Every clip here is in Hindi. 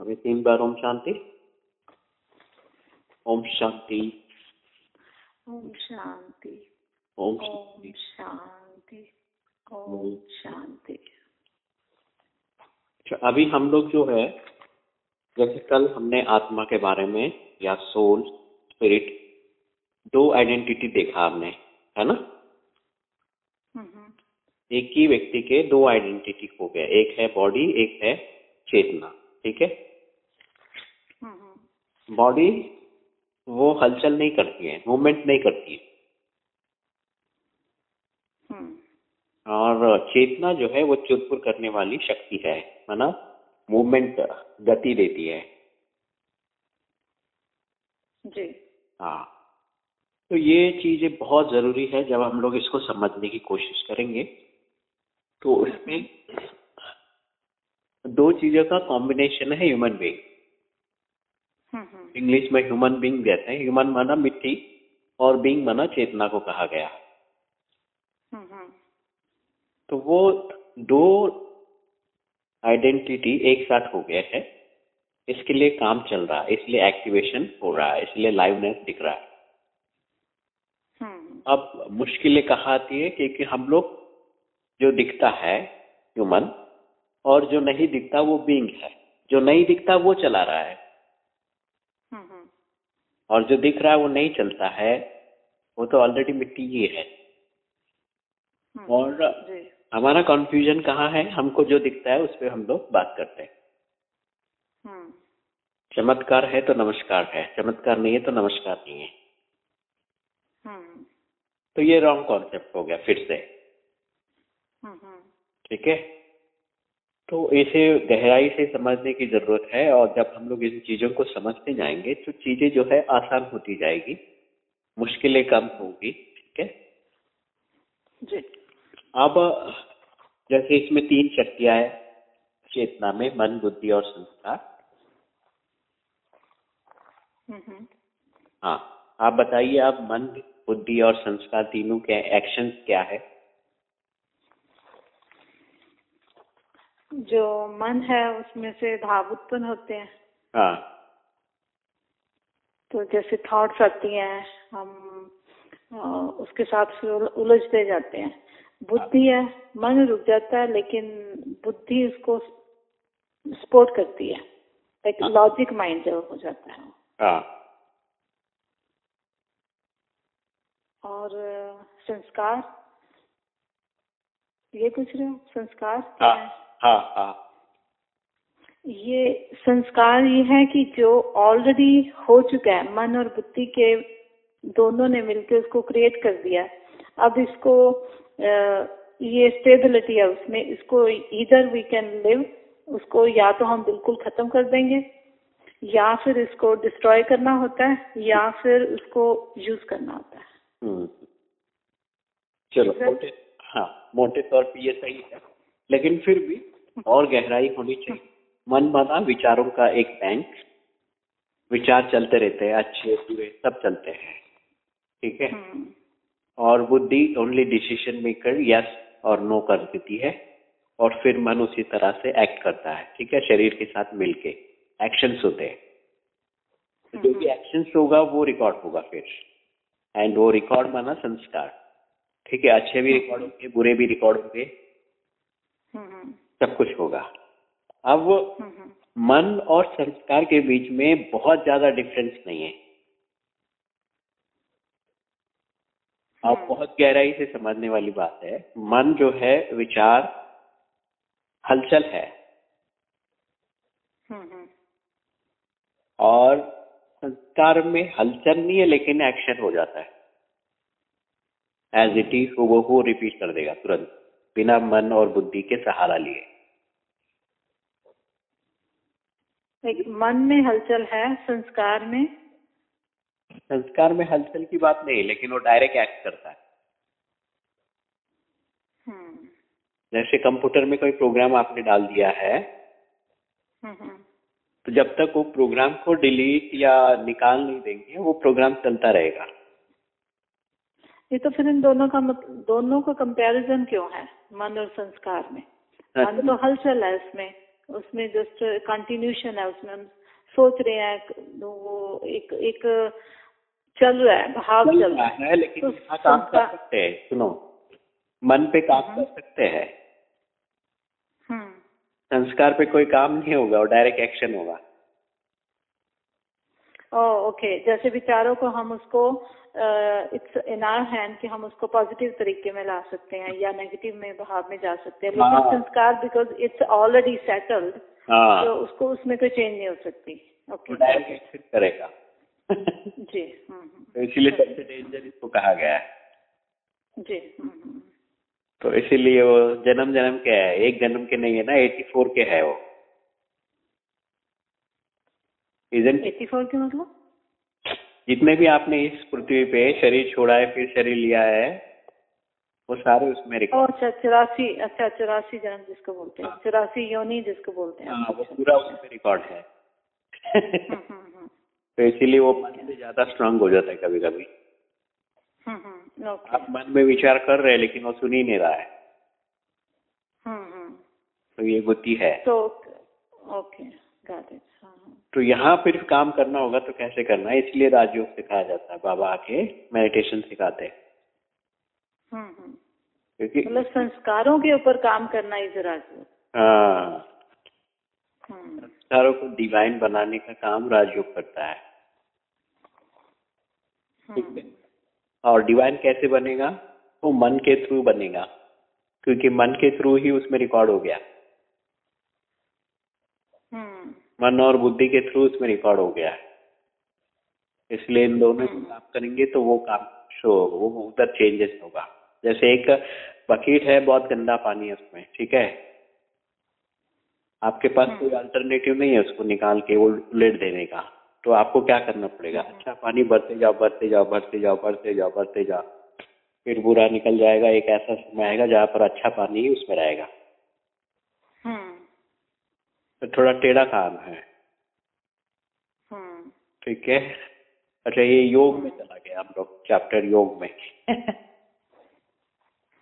अभी तीन बार ओम शांति। ओम शांति। ओम शांति। ओम शांति। ओम। शांति। अच्छा, अभी हम लोग जो है जैसे कल हमने आत्मा के बारे में या सोल स्पिरिट दो आइडेंटिटी देखा हमने है ना? हम्म, एक ही व्यक्ति के दो आइडेंटिटी हो गया एक है बॉडी एक है चेतना। ठीक है? हम्म, बॉडी वो हलचल नहीं करती है मूवमेंट नहीं करती है। हम्म, और चेतना जो है वो चुरपुर करने वाली शक्ति है है ना? मूवमेंट गति देती है। जी। हाँ। तो ये चीज़ें बहुत ज़रूरी है जब हम लोग इसको समझने की कोशिश करेंगे। तो इसमें दो चीज़ों का कॉम्बिनेशन है ह्यूमन बीइंग हम्म, इंग्लिश में ह्यूमन बीइंग कहते हैं। ह्यूमन माना मिट्टी और बींग माना चेतना को कहा गया। हम्म, हम्म, तो वो दो आइडेंटिटी एक साथ हो गए हैं। इसके लिए काम चल रहा है। इसलिए एक्टिवेशन हो रहा है। इसलिए लाइवनेस दिख रहा है। हम्म, अब मुश्किलें कहा आती है? क्योंकि हम लोग जो दिखता है ह्यूमन और जो नहीं दिखता वो बींग है। जो नहीं दिखता वो चला रहा है। और जो दिख रहा है वो नहीं चलता है। वो तो ऑलरेडी मिट्टी ही है। और हमारा कंफ्यूजन कहाँ है? हमको जो दिखता है उस पर हम लोग बात करते हैं। चमत्कार है तो नमस्कार है। चमत्कार नहीं है तो नमस्कार नहीं है। तो ये रॉन्ग कॉन्सेप्ट हो गया फिर से। हम्म, हम्म, ठीक है? तो इसे गहराई से समझने की ज़रूरत है और जब हम लोग इन चीज़ों को समझते जाएँगे तो चीज़ें जो है आसान होती जाएगी मुश्किलें कम होगी ठीक है? जी। अब जैसे इसमें तीन शक्तियाँ है चेतना में मन बुद्धि और संस्कार। हम्म, हाँ आप बताइए आप मन बुद्धि और संस्कार तीनों के एक्शन क्या है? जो मन है उसमें से भाव उत्पन्न होते हैं। हाँ। तो जैसे थॉट्स आती हैं हम उसके साथ फिर उलझते जाते हैं। बुद्धि है मन रुक जाता है लेकिन बुद्धि उसको सपोर्ट करती है। एक हाँ। लॉजिक माइंड जब हो जाता है। हाँ। और संस्कार? ये पूछ रहे हो? संस्कार? क्या हाँ? है हाँ। ये संस्कार ये है कि जो ऑलरेडी हो चुका है मन और बुद्धि के दोनों ने मिलकर उसको क्रिएट कर दिया अब इसको ये स्टेबिलिटी है उसमें इसको इधर वी कैन लिव उसको या तो हम बिल्कुल खत्म कर देंगे या फिर इसको डिस्ट्रॉय करना होता है या फिर उसको यूज़ करना होता है। हम्म। चलो मोटे हाँ मोटे तौर पे ये सही है लेकिन फिर भी और गहराई होनी चाहिए। मन माना विचारों का एक बैंक विचार चलते रहते हैं अच्छे बुरे सब चलते हैं। ठीक है? हम्म, और बुद्धि ओनली डिसीज़न मेकर यस और नो कर देती है और फिर मन उसी तरह से एक्ट करता है। ठीक है? शरीर के साथ मिलके एक्शंस होते हैं। तो जो भी एक्शंस होगा वो रिकॉर्ड होगा फिर। एंड वो रिकॉर्ड माना संस्कार। ठीक है? अच्छे भी रिकॉर्ड होंगे बुरे भी रिकॉर्ड होंगे। हम्म, हम्म, सब कुछ होगा। अब हम्म, हम्म, मन और संस्कार के बीच में बहुत ज़्यादा डिफरेंस नहीं है। अब हम्म। बहुत गहराई से समझने वाली बात है मन जो है विचार हलचल है। और संस्कार में हलचल नहीं है लेकिन एक्शन हो जाता है। एज इट इज़ वो वो रिपीट कर देगा तुरंत। बिना मन और बुद्धि के सहारा लिए। मन में हलचल है संस्कार में? संस्कार में हलचल की बात नहीं लेकिन वो डायरेक्ट एक्ट करता है। हम्म, जैसे कंप्यूटर में कोई प्रोग्राम आपने डाल दिया है हम्म, हम्म, तो जब तक वो प्रोग्राम को डिलीट या निकाल नहीं देंगे वो प्रोग्राम चलता रहेगा। ये तो फिर इन दोनों का मत, दोनों का कंपैरिजन क्यों है मन और संस्कार में? मन तो हलचल है इसमें उसमें जस्ट कंटिन्यूशन है उसमें हम सोच रहे हैं तो वो एक एक चल रहा है भाव चल चल रहा है है। लेकिन तो काम कर सकते हैं सुनो। मन पे काम हम्म। कर सकते हैं। हम्म। संस्कार पे कोई काम नहीं होगा और डायरेक्ट एक्शन होगा। ओके जैसे विचारों को हम उसको इट्स इन आर हैंड कि हम उसको पॉजिटिव तरीके में ला सकते हैं या नेगेटिव में भाव में जा सकते हैं। हाँ। लेकिन संस्कार बिकॉज़ इट्स ऑलरेडी सेटल्ड हाँ। तो उसको उसमें कोई चेंज नहीं हो सकती। ओके करेगा। जी हम्म हम्म, तो इसीलिए सबसे डेंजर इसको कहा गया है। जी हम्म, तो इसीलिए वो जन्म जन्म के है। एक जन्म के नहीं है ना एटी फोर के है वो। इजन 84 के मतलब? जितने भी आपने इस पृथ्वी पे शरीर छोड़ा है फिर शरीर लिया है वो सारे उसमें अच्छा चौरासी अच्छा चौरासी जन्म जिसको बोलते हैं। हाँ। चौरासी योनि जिसको बोलते हैं। हाँ वो पूरा उसमें रिकॉर्ड है। हम्म, हम्म, हम्म, तो इसीलिए वो मन से ज़्यादा स्ट्रांग हो जाता है कभी कभी आप मन में विचार कर रहे हैं लेकिन वो सुन ही नहीं रहा है। तो ये बुद्धि है। तो ओके गाते तो यहाँ फिर काम करना होगा तो कैसे करना है? इसलिए राजयोग सिखाया जाता है। बाबा आके मेडिटेशन सिखाते हैं। हम्म, हम्म। क्योंकि मतलब संस्कारों के ऊपर काम करना इज़ राजयोग। हाँ। हम्म, संस्कारों को डिवाइन बनाने का काम राजयोग करता है। ठीक है। हम्म, और डिवाइन कैसे बनेगा? वो मन के थ्रू बनेगा। क्योंकि मन के थ्रू ही उसमें रिकॉर्ड हो गया हम्म, मन और बुद्धि के थ्रू उसमें रिकॉर्ड हो गया है इसलिए इन दोनों। काम करेंगे तो वो काम शो वो उधर चेंजेस होगा जैसे एक बकेट है बहुत गंदा पानी है उसमें ठीक है आपके पास हम्म। कोई अल्टरनेटिव नहीं है उसको निकाल के वो उलट देने का तो आपको क्या करना पड़ेगा हम्म। अच्छा पानी भरते जाओ भरते जाओ भरते जाओ भरते जाओ भरते जाओ फिर बुरा निकल जाएगा एक ऐसा समय आएगा जहाँ पर अच्छा पानी ही उसमें रहेगा थोड़ा टेढ़ा काम है। हम्म, ठीक है? अच्छा ये योग में चला गया हम लोग चैप्टर योग में।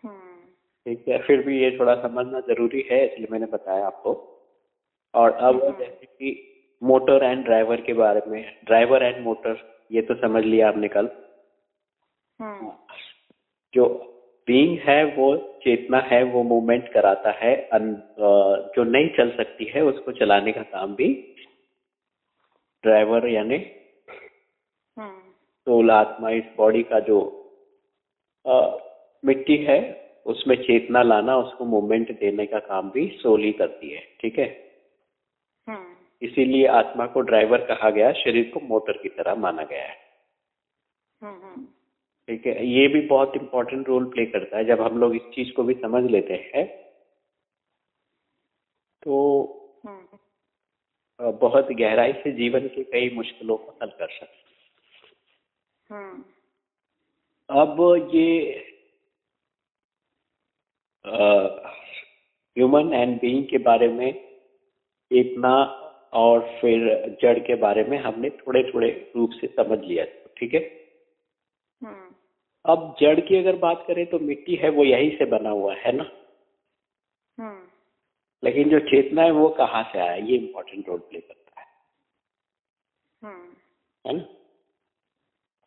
हम्म, ठीक है फिर भी ये थोड़ा समझना ज़रूरी है इसलिए मैंने बताया आपको। और अब हम्म। जैसे कि मोटर एंड ड्राइवर के बारे में ड्राइवर एंड मोटर ये तो समझ लिया आपने कल। हम्म, जो बीइंग है वो चेतना है वो मूवमेंट कराता है अन, जो नहीं चल सकती है उसको चलाने का काम भी ड्राइवर यानी हम्म, सोल आत्मा इस बॉडी का जो अ, मिट्टी है उसमें चेतना लाना उसको मूवमेंट देने का काम भी सोल ही करती है ठीक है? हम्म, इसीलिए आत्मा को ड्राइवर कहा गया शरीर को मोटर की तरह माना गया है। हम्म, हम्म, ठीक है ये भी बहुत इंपॉर्टेंट रोल प्ले करता है जब हम लोग इस चीज़ को भी समझ लेते हैं तो हम्म, बहुत गहराई से जीवन की कई मुश्किलों को हल कर सकते हम्म, अब ये ह्यूमन एंड बीइंग के बारे में इतना और फिर जड़ के बारे में हमने थोड़े थोड़े रूप से समझ लिया ठीक है? अब जड़ की अगर बात करें तो मिट्टी है वो यही से बना हुआ है ना? हम्म, लेकिन जो चेतना है वो कहाँ से आया? ये इम्पोर्टेंट रोल प्ले करता है। हम्म, है ना?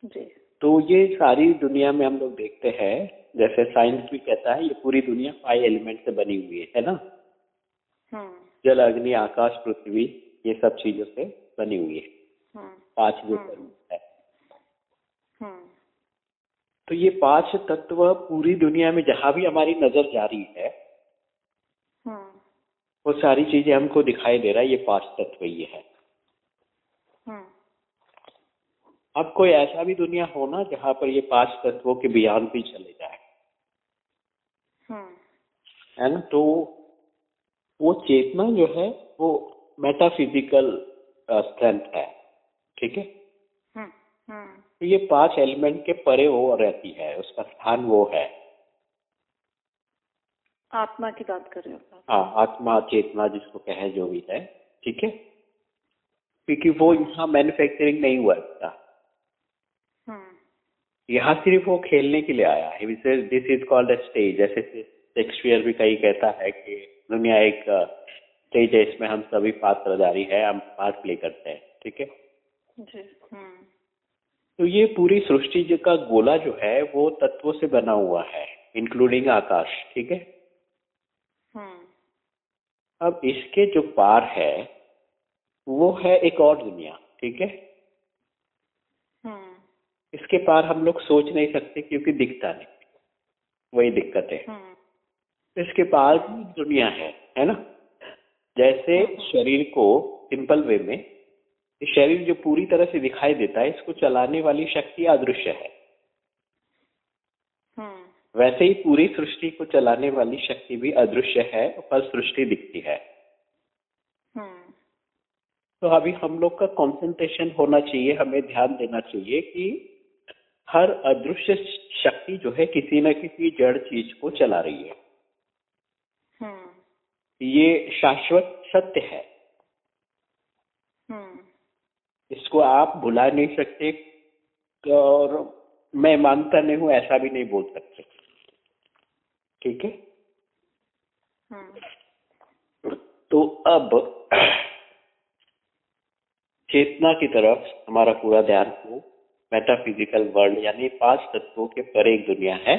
जी। तो ये सारी दुनिया में हम लोग देखते हैं जैसे साइंस भी कहता है ये पूरी दुनिया फाइव एलिमेंट से बनी हुई है है ना? हम्म, जल अग्नि आकाश पृथ्वी ये सब चीज़ों से बनी हुई है। पाँच जो। है। तो ये पाँच तत्व पूरी दुनिया में जहाँ भी हमारी नज़र जा रही है हम्म, वो सारी चीज़ें हमको दिखाई दे रहा है ये पाँच तत्व ये है। हम्म, अब कोई ऐसा भी दुनिया हो ना जहाँ पर ये पाँच तत्वों के बयान भी चले जाए। हम्म, है ना? तो वो चेतना जो है वो मेटाफिजिकल स्ट्रेंथ है। ठीक है? तो ये पाँच एलिमेंट के परे वो रहती है उसका स्थान वो है। आत्मा की बात कर रहे हो हाँ आत्मा चेतना जिसको कहे जो भी है ठीक है? क्योंकि वो यहाँ मैन्युफैक्चरिंग नहीं हुआ इसका। हम्म, यहाँ सिर्फ़ वो खेलने के लिए आया है। This is called a stage जैसे शेक्सपियर भी कहीं कहता है कि दुनिया एक स्टेज है इसमें हम सभी पात्रधारी है हम पार्ट प्ले करते हैं ठीक है? जी हम्म। तो ये पूरी सृष्टि का गोला जो है वो तत्वों से बना हुआ है इंक्लूडिंग आकाश ठीक है? हम्म। अब इसके जो पार है वो है एक और दुनिया ठीक है? हम्म। इसके पार हम लोग सोच नहीं सकते क्योंकि दिखता नहीं। वही दिक्कत है। हम्म। इसके पार दुनिया है है ना? जैसे शरीर को सिंपल वे में शरीर जो पूरी तरह से दिखाई देता है इसको चलाने वाली शक्ति अदृश्य है। हम्म। वैसे ही पूरी सृष्टि को चलाने वाली शक्ति भी अदृश्य है पर सृष्टि दिखती है। हम्म। तो अभी हम लोग का कंसंट्रेशन होना चाहिए हमें ध्यान देना चाहिए कि हर अदृश्य शक्ति जो है किसी न किसी जड़ चीज़ को चला रही है। हम्म। ये शाश्वत सत्य है। इसको आप भुला नहीं सकते और मैं मानता नहीं हूँ ऐसा भी नहीं बोल सकते। ठीक है? हम्म तो अब चेतना की तरफ़ हमारा पूरा ध्यान हो। मेटाफिजिकल वर्ल्ड यानी पाँच तत्वों के पर एक दुनिया है।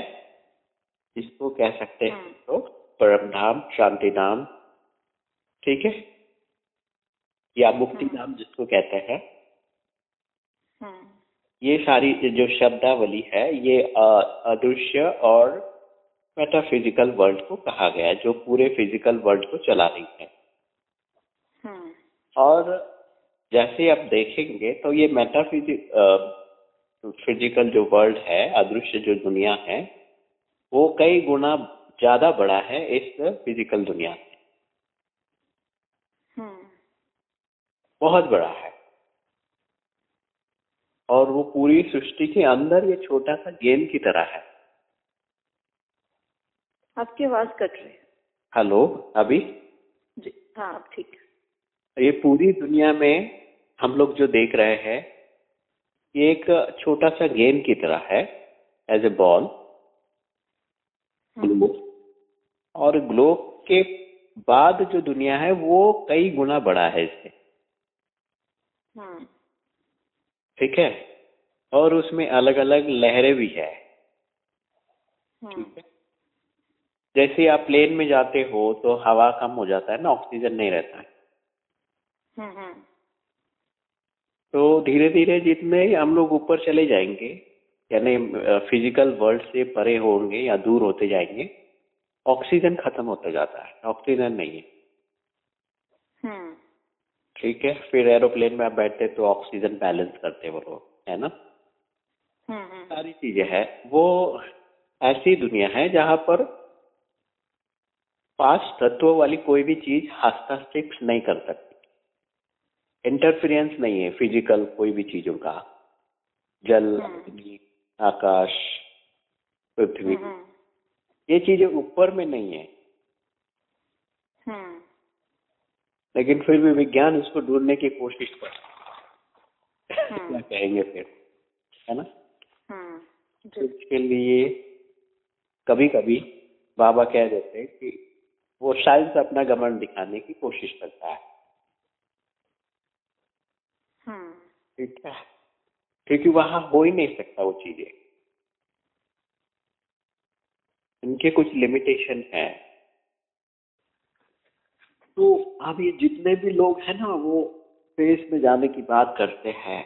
इसको कह सकते हैं हम्म। तो परम धाम शांति धाम ठीक है? या मुक्ति हम्म। धाम जिसको कहते हैं। हम्म ये सारी जो शब्दावली है ये अदृश्य और मेटाफिजिकल वर्ल्ड को कहा गया है जो पूरे फ़िज़िकल वर्ल्ड को चला रही है। हम्म और जैसे आप देखेंगे तो ये मेटाफिजिक फ़िज़िकल जो वर्ल्ड है अदृश्य जो दुनिया है वो कई गुना ज़्यादा बड़ा है इस फ़िज़िकल दुनिया से। हम्म बहुत बड़ा है। और वो पूरी सृष्टि के अंदर ये छोटा सा गेंद की तरह है। आपकी आवाज़ कट रही है। हेलो अभी? जी हाँ ठीक है। ये पूरी दुनिया में हम लोग जो देख रहे हैं ये एक छोटा सा गेंद की तरह है एज ए बॉल और ग्लोब के बाद जो दुनिया है वो कई गुना बड़ा है इससे हम्म ठीक है? और उसमें अलग अलग लहरें भी है। हम्म जैसे आप प्लेन में जाते हो तो हवा कम हो जाता है ना ऑक्सीजन नहीं रहता है। हम्म हम्म तो धीरे धीरे जितने हम लोग ऊपर चले जाएँगे यानी फ़िज़िकल वर्ल्ड से परे होंगे या दूर होते जाएँगे ऑक्सीजन खत्म होता जाता है ऑक्सीजन नहीं है। ठीक है फिर एरोप्लेन में आप बैठते तो ऑक्सीजन बैलेंस करते वो लोग है ना? हम्म हम्म। सारी चीज़ें है। वो ऐसी दुनिया है जहाँ पर पाँच तत्वों वाली कोई भी चीज़ हस्तक्षेप नहीं कर सकती। इंटरफेरेंस नहीं है फ़िज़िकल कोई भी चीज़ों का। जल हम्म। अग्नि आकाश पृथ्वी ये चीज़ें ऊपर में नहीं है। लेकिन फिर भी विज्ञान इसको ढूँढने की कोशिश कर क्या हम्म। कहेंगे फिर? है ना? हम्म इसके लिए कभी कभी बाबा कह देते हैं कि वो साइंस अपना गमन दिखाने की कोशिश करता है। हम्म। ठीक है? क्योंकि वहाँ हो ही नहीं सकता वो चीज़ें। इनके कुछ लिमिटेशन है। तो ये जितने भी लोग हैं ना वो स्पेस में जाने की बात करते हैं।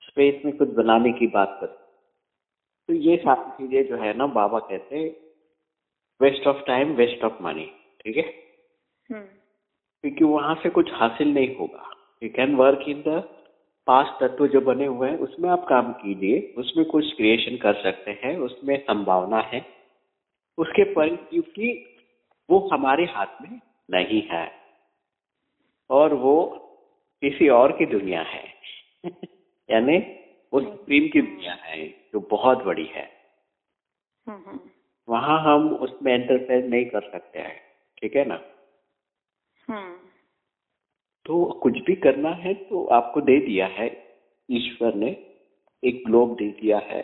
स्पेस में कुछ बनाने की बात करते हैं। तो ये सारी चीज़ें जो है ना बाबा कहते हैं waste of time waste of money ठीक है? हम्म। क्योंकि वहाँ से कुछ हासिल नहीं होगा। You can work in the पाँच तत्व जो बने हुए हैं उसमें आप काम कीजिए उसमें कुछ क्रिएशन कर सकते हैं उसमें संभावना है। उसके पर क्योंकि वो हमारे हाथ में नहीं है। और वो किसी और की दुनिया है। यानी वो सुप्रीम की दुनिया है जो बहुत बड़ी है। हम्म हम्म। वहाँ हम उसमें एंटरफेयर नहीं कर सकते हैं ठीक है ना? हम्म। तो कुछ भी करना है तो आपको दे दिया है। ईश्वर ने एक ग्लोब दे दिया है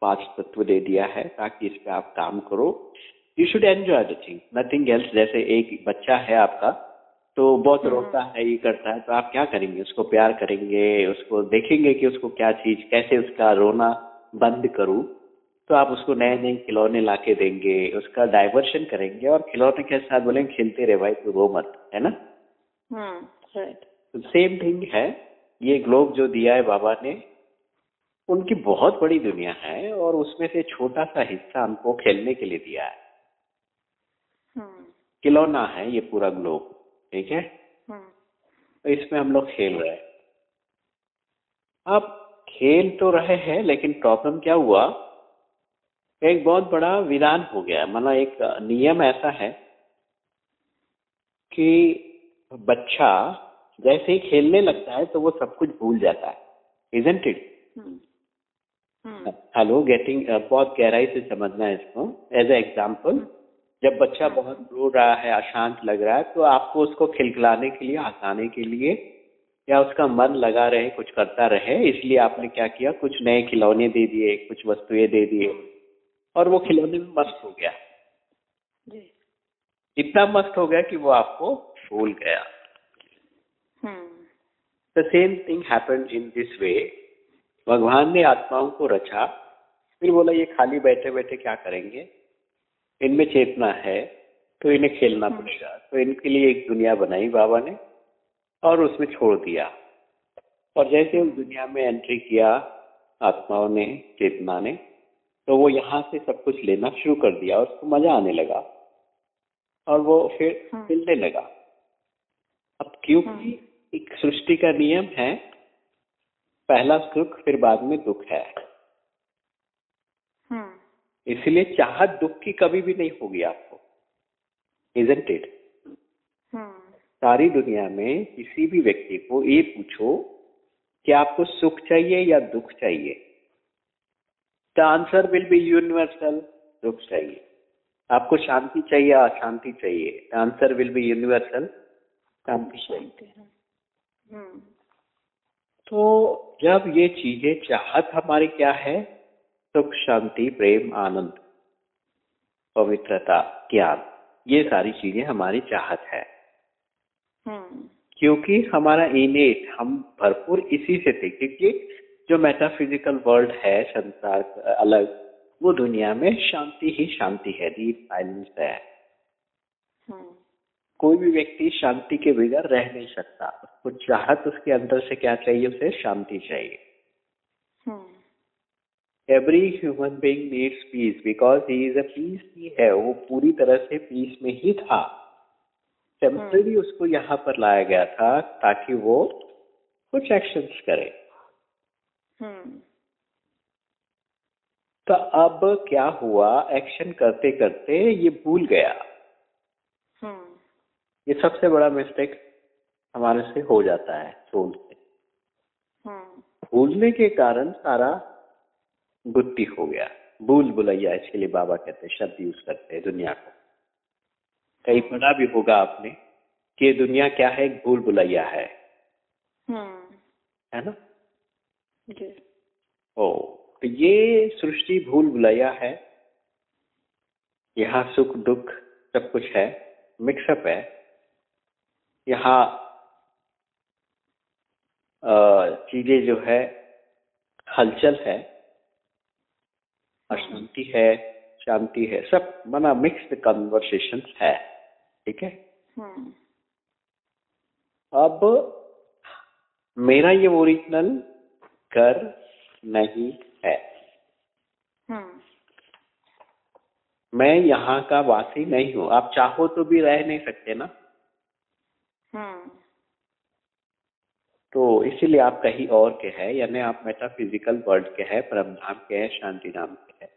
पाँच तत्व दे दिया है ताकि इस पे आप काम करो। You should enjoy the thing nothing else जैसे एक बच्चा है आपका तो बहुत रोता है ये करता है तो आप क्या करेंगे? उसको प्यार करेंगे उसको देखेंगे कि उसको क्या चीज़ कैसे उसका रोना बंद करूँ? तो आप उसको नए नए खिलौने ला के देंगे उसका डाइवर्शन करेंगे और खिलौने के साथ बोलेंगे खेलते रहे भाई तू रो मत है ना? राइट सेम थिंग है ये ग्लोब जो दिया है बाबा ने उनकी बहुत बड़ी दुनिया है और उसमें से छोटा सा हिस्सा हमको खेलने के लिए दिया है। खिलौना है ये पूरा ग्लोब ठीक है? तो इसमें हम लोग खेल रहे हैं। अब खेल तो रहे हैं लेकिन प्रॉब्लम क्या हुआ? एक बहुत बड़ा विधान हो गया। मतलब एक नियम ऐसा है कि बच्चा जैसे ही खेलने लगता है तो वो सब कुछ भूल जाता है इजेंट इट हेलो गेटिंग बहुत गहराई से समझना है इसको एज ए एग्ज़ाम्पल जब बच्चा। बहुत रो रहा है अशांत लग रहा है तो आपको उसको खिलखिलाने के लिए हंसाने के लिए या उसका मन लगा रहे कुछ करता रहे इसलिए आपने क्या किया कुछ नए खिलौने दे दिए कुछ वस्तुएँ दे दिए और वो खिलौने में मस्त हो गया। इतना मस्त हो गया कि वो आपको भूल गया। The same thing happen in this way भगवान ने आत्माओं को रचा। फिर बोला ये खाली बैठे बैठे क्या करेंगे? इनमें चेतना है तो इन्हें खेलना हम्म। पड़ेगा तो इनके लिए एक दुनिया बनाई बाबा ने और उसमें छोड़ दिया और जैसे उस दुनिया में एंट्री किया आत्माओं ने चेतना ने तो वो यहाँ से सब कुछ लेना शुरू कर दिया और उसको मज़ा आने लगा और वो फिर मिलने हम्म। लगा अब क्योंकि हम्म। एक सृष्टि का नियम है पहला सुख फिर बाद में दुख है इसलिए चाहत दुख की कभी भी नहीं होगी आपको। इजेंट इट सारी दुनिया में किसी भी व्यक्ति को ये पूछो कि आपको सुख चाहिए या दुख चाहिए। The answer will be universal दुख चाहिए। आपको शांति चाहिए या अशांति चाहिए। The answer will be universal शांति चाहिए। हम्म। तो जब ये चीज़ें चाहत हमारी क्या है? सुख शांति प्रेम आनंद पवित्रता ज्ञान ये सारी चीज़ें हमारी चाहत है हम्म। क्योंकि हमारा इनेट हम भरपूर इसी से थे क्योंकि जो मेटाफिजिकल वर्ल्ड है संसार अलग वो दुनिया में शांति ही शांति है डीप साइलेंस है हम्म। कोई भी व्यक्ति शांति के बगैर रह नहीं सकता उसको चाहत उसके अंदर से क्या चाहिए उसे शांति चाहिए। Every human being needs peace because he is a peace ही है। वो पूरी तरह से पीस में ही था। टेम्पररी उसको यहाँ पर लाया गया था ताकि वो कुछ एक्शंस करे। हम्म। तो अब क्या हुआ? एक्शन करते करते ये भूल गया। हम्म। ये सबसे बड़ा मिस्टेक हमारे से हो जाता है सोल से। भूलने के कारण सारा बुद्धि हो गया। भूल बुलैया इसके लिए बाबा कहते हैं शब्द यूज़ करते हैं दुनिया को। कहीं पढ़ा भी होगा आपने कि दुनिया क्या है? भूल बुलैया है। हम्म। है ना? जी। ओ तो ये सृष्टि भूल बुलैया है। यहाँ सुख दुख सब कुछ है मिक्सअप है। यहाँ चीज़ें जो है हलचल है। अशांति है शांति है। सब मना मिक्स्ड कन्वर्सेशन है। ठीक है? हम्म। अब मेरा ये ओरिजिनल घर नहीं है। हम्म। मैं यहाँ का वासी नहीं हूँ। आप चाहो तो भी रह नहीं सकते ना हम्म। तो इसीलिए आप कहीं और के हैं, यानी आप मेटाफिजिकल वर्ल्ड के हैं परम धाम के हैं शांति धाम के हैं।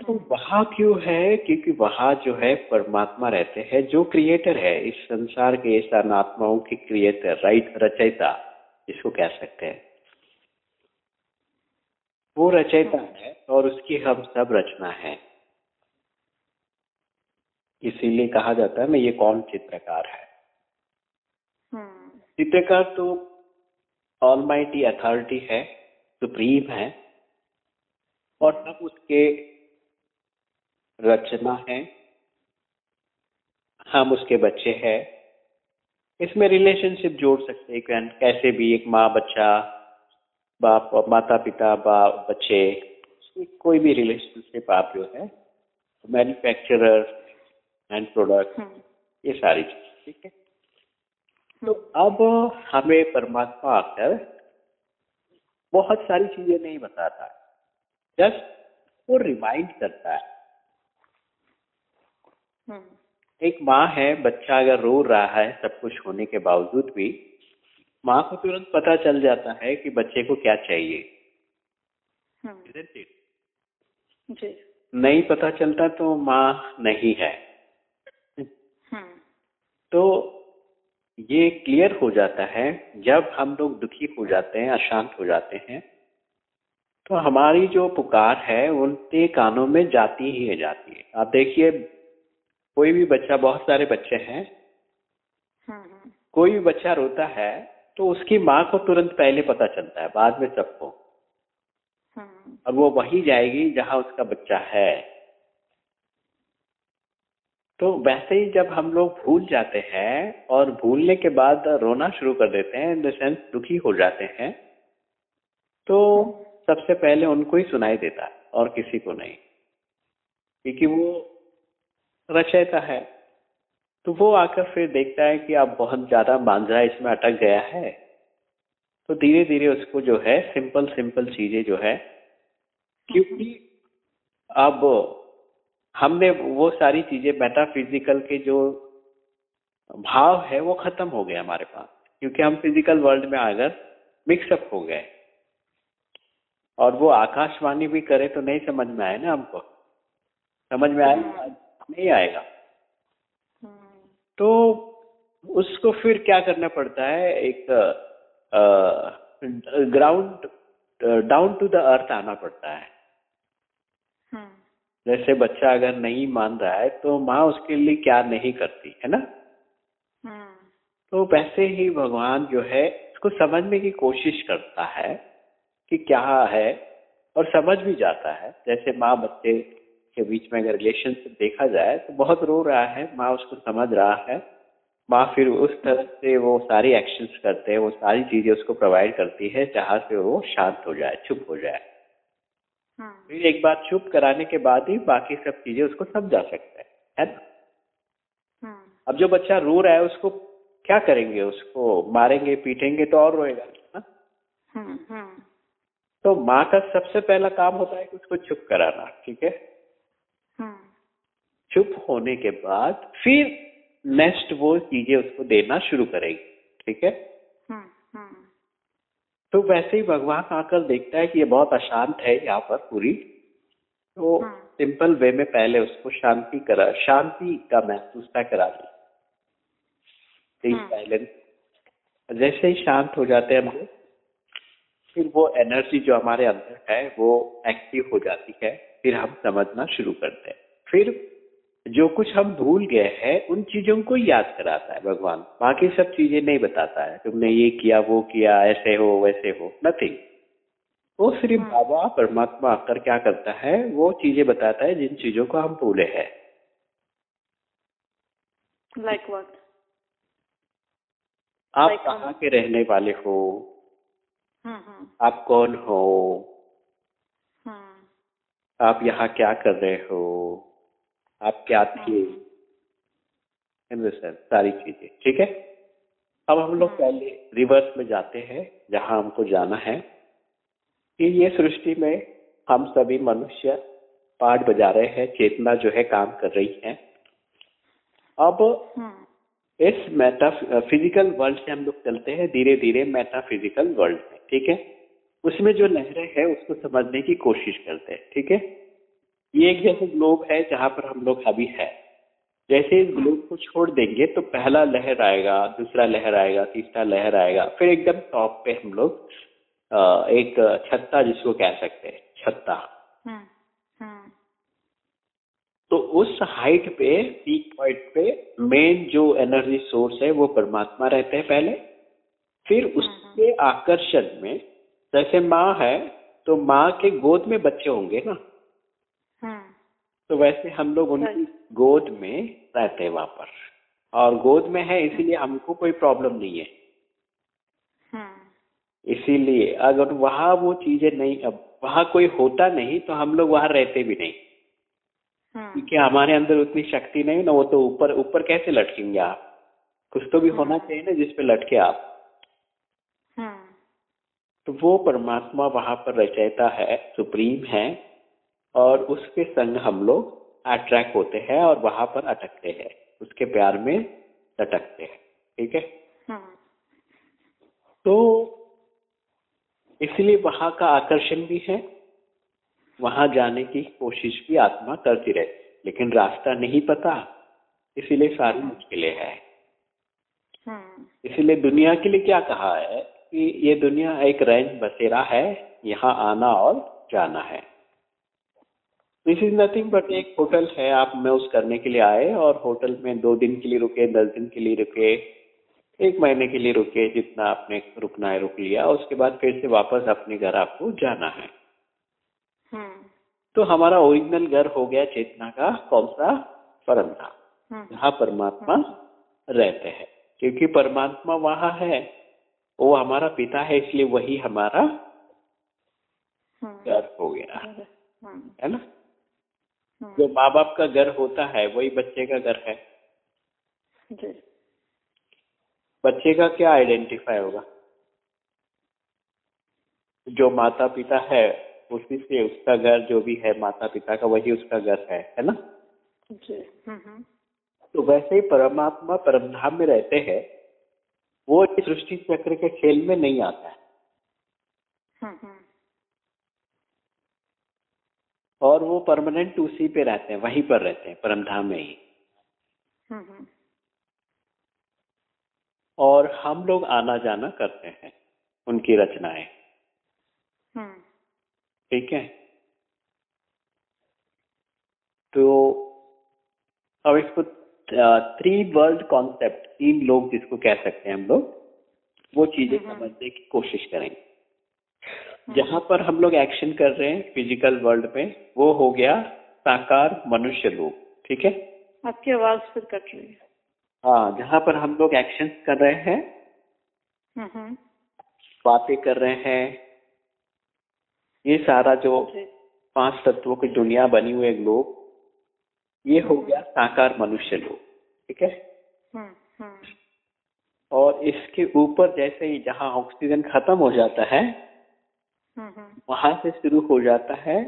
तो वहाँ क्यों है? क्योंकि वहाँ जो है परमात्मा रहते हैं, जो क्रिएटर है। इस संसार के, इस अनात्माओं के क्रिएटर राइट रचयिता, जिसको कह सकते हैं। वो रचयिता है और उसकी हम सब रचना है। इसीलिए कहा जाता है ना ये कौन चित्रकार है? हम्म। चित्रकार तो ऑलमाइटी अथॉरिटी है सुप्रीम है और तब उसके रचना है। हम उसके बच्चे हैं। इसमें रिलेशनशिप जोड़ सकते हैं कैसे भी एक माँ बच्चा बाप माता पिता बाप बच्चे कोई भी रिलेशनशिप आप जो है मैन्युफैक्चरर एंड प्रोडक्ट ये सारी चीज़ ठीक है? तो अब हमें परमात्मा आकर बहुत सारी चीज़ें नहीं बताता जस्ट वो रिमाइंड करता है हम्म। एक माँ है बच्चा अगर रो रहा है सब कुछ होने के बावजूद भी माँ को तुरंत पता चल जाता है कि बच्चे को क्या चाहिए हम्म। जी नहीं पता चलता तो माँ नहीं है हम्म। तो ये क्लियर हो जाता है जब हम लोग दुखी हो जाते हैं अशांत हो जाते हैं तो हमारी जो पुकार है उनके कानों में जाती ही है जाती है। आप देखिए कोई भी बच्चा बहुत सारे बच्चे हैं। हम्म, कोई भी बच्चा रोता है तो उसकी माँ को तुरंत पहले पता चलता है बाद में सबको। हम्म। और वो वही जाएगी जहाँ उसका बच्चा है। तो वैसे ही जब हम लोग भूल जाते हैं और भूलने के बाद रोना शुरू कर देते हैं, इन द सेंस दुखी हो जाते हैं तो सबसे पहले उनको ही सुनाई देता है और किसी को नहीं। क्योंकि वो रचयता है। तो वो आकर फिर देखता है कि अब बहुत ज़्यादा मांझा इसमें अटक गया है। तो धीरे धीरे उसको जो है सिंपल सिंपल चीज़ें जो है, क्योंकि अब हमने वो सारी चीज़ें मेटाफिजिकल के जो भाव है वो खत्म हो गए हमारे पास। क्योंकि हम फ़िज़िकल वर्ल्ड में आकर मिक्सअप हो गए। और वो आकाशवाणी भी करे तो नहीं समझ में आए ना हमको। समझ में आए? नहीं आएगा। तो उसको फिर क्या करना पड़ता है? एक ground down to the earth आना पड़ता है। जैसे बच्चा अगर नहीं मान रहा है तो माँ उसके लिए क्या नहीं करती है ना हम्म। तो वैसे ही भगवान जो है उसको समझने की कोशिश करता है कि क्या है और समझ भी जाता है जैसे माँ बच्चे के बीच में अगर रिलेशनशिप देखा जाए तो बहुत रो रहा है माँ उसको समझ रहा है माँ फिर उस तरह से वो सारी एक्शंस करते हैं वो सारी चीज़ें उसको प्रोवाइड करती है जहाँ से वो शांत हो जाए चुप हो जाए। फिर एक बार चुप कराने के बाद ही बाकी सब चीज़ें उसको समझा सकते हैं है ना? हाँ। अब जो बच्चा रो रहा है उसको क्या करेंगे? उसको मारेंगे पीटेंगे तो और रोएगा ना? हाँ, तो माँ का सबसे पहला काम होता है कि उसको चुप कराना ठीक है? चुप होने के बाद फिर नेक्स्ट वो चीज़ें उसको देना शुरू करेगी ठीक है। तो वैसे ही भगवान आकर देखता है कि ये बहुत अशांत है यहाँ पर पूरी। तो सिंपल हम्म। वे में पहले उसको शांति करा शांति का महसूस करा दी साइलेंस जैसे ही शांत हो जाते हैं हम लोग फिर वो एनर्जी जो हमारे अंदर है वो एक्टिव हो जाती है फिर हम समझना शुरू करते हैं। फिर जो कुछ हम भूल गए हैं उन चीज़ों को याद कराता है भगवान। बाकी सब चीज़ें नहीं बताता है। तुमने ये किया वो किया ऐसे हो वैसे हो नथिंग वो सिर्फ़ हाँ। बाबा परमात्मा आकर क्या करता है वो चीज़ें बताता है जिन चीज़ों को हम भूले हैं। लाइक like आप like कहाँ के रहने वाले हो? हाँ, हाँ। आप कौन हो। आप यहाँ क्या कर रहे हो? आप क्या थे सर सारी चीज़ें ठीक है? अब हम लोग पहले रिवर्स में जाते हैं जहाँ हमको जाना है कि ये सृष्टि में हम सभी मनुष्य पाठ बजा रहे हैं चेतना जो है काम कर रही है। अब इस मेटा फ़िज़िकल वर्ल्ड से हम लोग चलते हैं धीरे धीरे मेटाफिजिकल वर्ल्ड में ठीक है? उसमें जो लहरें हैं उसको समझने की कोशिश करते हैं ठीक है? ये एक जैसे ग्लोब है जहाँ पर हम लोग अभी है जैसे इस ग्लोब को छोड़ देंगे तो पहला लहर आएगा दूसरा लहर आएगा तीसरा लहर आएगा फिर एकदम टॉप पे हम लोग एक छत्ता जिसको कह सकते हैं छत्ता हम्म, हम्म। तो उस हाइट पे पीक पॉइंट पे मेन जो एनर्जी सोर्स है वो परमात्मा रहते हैं पहले फिर हम्म, उसके आकर्षण में जैसे माँ है तो माँ के गोद में बच्चे होंगे ना हाँ। तो वैसे हम लोग उनकी गोद में रहते हैं वहाँ पर और गोद में है इसीलिए हमको कोई प्रॉब्लम नहीं है। हम्म इसीलिए अगर वहाँ वो चीज़ें नहीं अब वहाँ कोई होता नहीं तो हम लोग वहाँ रहते भी नहीं। हम्म क्योंकि हमारे अंदर उतनी शक्ति नहीं ना वो तो ऊपर ऊपर कैसे लटकेंगे आप? कुछ तो भी होना चाहिए ना जिसपे लटके आप। तो वो परमात्मा वहाँ पर रचयता है सुप्रीम है। और उसके संग हम लोग अट्रैक्ट होते हैं और वहाँ पर अटकते हैं। उसके प्यार में लटकते हैं। ठीक है? हम्म तो इसलिए वहाँ का आकर्षण भी है। वहाँ जाने की कोशिश भी आत्मा करती रहे लेकिन रास्ता नहीं पता। इसीलिए सारी मुश्किलें हैं। हम्म इसीलिए दुनिया के लिए क्या कहा है कि ये दुनिया एक रेंज बसेरा है। यहाँ आना और जाना है। दिस इज़ नथिंग बट एक होटल है आप मैं उस करने के लिए आए और होटल में दो दिन के लिए रुके दस दिन के लिए रुके एक महीने के लिए रुके जितना आपने रुकना है रुक लिया उसके बाद फिर से वापस अपने घर आपको जाना है। हम्म। तो हमारा ओरिजिनल घर हो गया चेतना का कौन सा? परम था हम्म। जहाँ परमात्मा रहते हैं। क्योंकि परमात्मा वहाँ है वो हमारा पिता है इसलिए वही हमारा हम्म। घर हो गया। हम्म। है ना? हम्म जो माँ बाप का घर होता है वही बच्चे का घर है। जी। बच्चे का क्या आइडेंटिफाई होगा? जो माता पिता है उसी से उसका घर जो भी है माता पिता का वही उसका घर है है ना? जी हम्म हम्म तो वैसे ही परमात्मा परमधाम में रहते हैं वो सृष्टि चक्र के खेल में नहीं आता है हम्म हम्म और वो परमानेंट उसी पे रहते हैं वहीं पर रहते हैं परमधाम में ही। हम्म हम्म। और हम लोग आना जाना करते हैं उनकी रचनाएँ। हम्म। ठीक है? तो अब इसको थ्री वर्ल्ड कॉन्सेप्ट तीन लोग जिसको कह सकते हैं हम लोग वो चीज़ें। समझने की कोशिश करेंगे। जहाँ पर हम लोग एक्शन कर रहे हैं फ़िज़िकल वर्ल्ड में वो हो गया साकार मनुष्य लोग ठीक है? आपकी आवाज़ फिर कट रही है। हाँ जहाँ पर हम लोग एक्शन कर रहे हैं हम्म हम्म बातें कर रहे हैं ये सारा जो पाँच तत्वों की दुनिया बनी हुई लोग ये हो गया साकार मनुष्य लोग ठीक है? हम्म हम्म और इसके ऊपर जैसे ही जहाँ ऑक्सीजन खत्म हो जाता है वहाँ से शुरू हो जाता है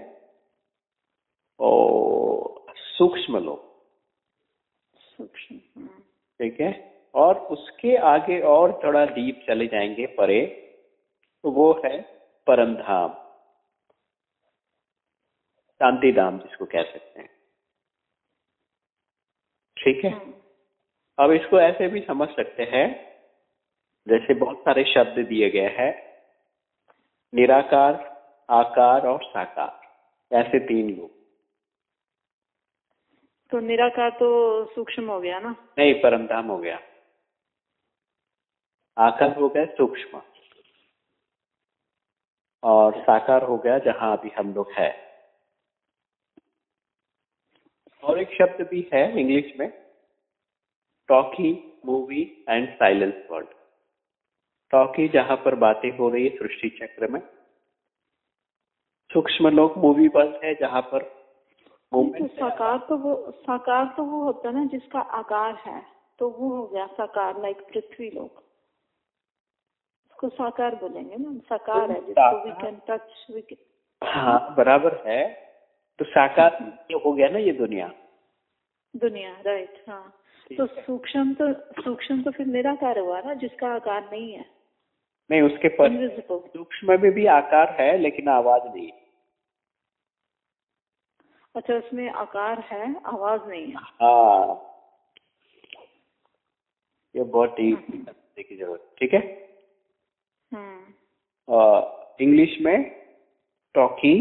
और सूक्ष्म लोग सूक्ष्म हम्म। ठीक है? और उसके आगे और थोड़ा डीप चले जाएँगे परे तो वो है परम धाम शांति धाम जिसको कह सकते हैं। ठीक है? हम्म। अब इसको ऐसे भी समझ सकते हैं जैसे बहुत सारे शब्द दिए गए हैं निराकार आकार और साकार। ऐसे तीन लोग। तो निराकार तो सूक्ष्म हो गया ना? नहीं परमधाम हो गया। आकार हो गया सूक्ष्म। और साकार हो गया जहाँ अभी हम लोग है। और एक शब्द भी है इंग्लिश में talkie movie and silence word talkie जहाँ पर बातें हो रही है सृष्टि चक्र में। सूक्ष्म लोग मूवी बस है जहाँ पर तो साकार तो वो साकार तो वो होता है ना जिसका आकार है तो वो हो गया साकार लाइक पृथ्वी लोग उसको साकार बोलेंगे ना साकार है जिसको वी कैन टच वी हाँ बराबर है। तो साकार ये हो गया ना ये दुनिया। दुनिया राइट हाँ। तो सूक्ष्म तो सूक्ष्म तो फिर निराकार हुआ ना जिसका आकार नहीं है। नहीं उसके पर सूक्ष्म में भी आकार है लेकिन आवाज़ नहीं। अच्छा उसमें आकार है आवाज़ नहीं है। हाँ। ये बहुत डीप समझने की ज़रूरत ठीक है? हम्म। इंग्लिश में talkie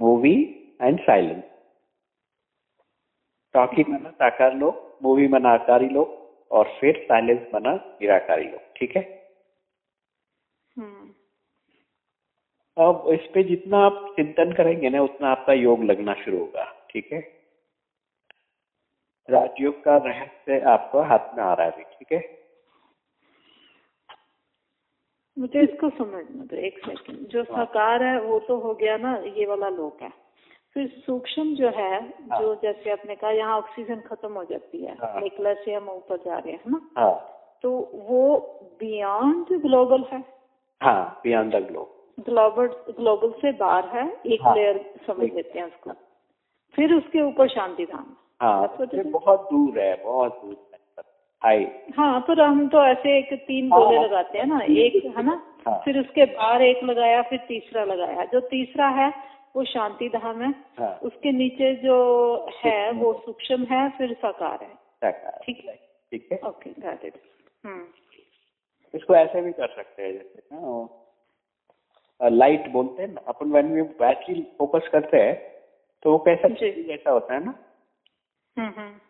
movie and silence. Talkie मना साकार लोग मूवी मना आकारी लोग और फिर साइलेंस मना निराकारी लोग ठीक है? हम्म अब इस पे जितना आप चिंतन करेंगे ना उतना आपका योग लगना शुरू होगा ठीक है? राजयोग का रहस्य आपको हाथ में आ रहा है ठीक है? मुझे इसको समझना दो एक सेकंड जो साकार है वो तो हो गया ना ये वाला लोक है। फिर सूक्ष्म जो है हाँ। जो जैसे आपने कहा यहाँ ऑक्सीजन खत्म हो जाती है हाँ। निकला से हम ऊपर जा रहे हैं ना? हाँ। तो वो बियॉन्ड ग्लोबल है। हाँ beyond the globe global global से बाहर है एक हाँ। लेयर समझ लेते हैं उसको। फिर उसके ऊपर शांति धाम हाँ? बहुत दूर है बहुत दूर है हाई हाँ पर हम तो ऐसे एक तीन हाँ, गोले हाँ। लगाते हैं ना एक है ना? हाँ। फिर उसके बाहर एक लगाया फिर तीसरा लगाया। जो तीसरा है वो शांति धाम है। हाँ। उसके नीचे जो है वो सूक्ष्म है फिर साकार है। ठीक है? ठीक है? Okay got it hmm. इसको ऐसे भी कर सकते हैं जैसे ना लाइट बोलते हैं ना अपन when we बैटरी फोकस करते हैं तो वो कैसा। जैसा होता है ना? हम्म हम्म।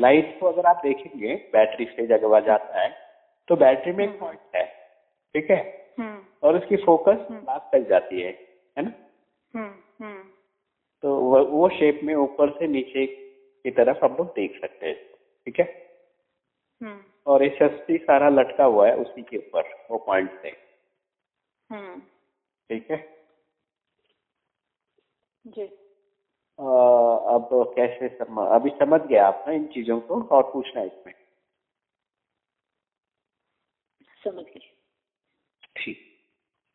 लाइट को अगर आप देखेंगे बैटरी से जब वह जाता है तो बैटरी में एक हम्म। पॉइंट है ठीक है? हम्म। और उसकी फोकस हम्म। लास्ट तक जाती है है ना? हम्म हम्म। तो वो, शेप में ऊपर से नीचे की तरफ़ हम लोग देख सकते हैं ठीक है? हम्म। और शस्त्री सारा लटका हुआ है उसी के ऊपर वो पॉइंट से। हम्म। ठीक है? जी। अ, अब कैसे समझ अभी समझ गया आप ना इन चीज़ों को और पूछना है इसमें। समझ गई। ठीक।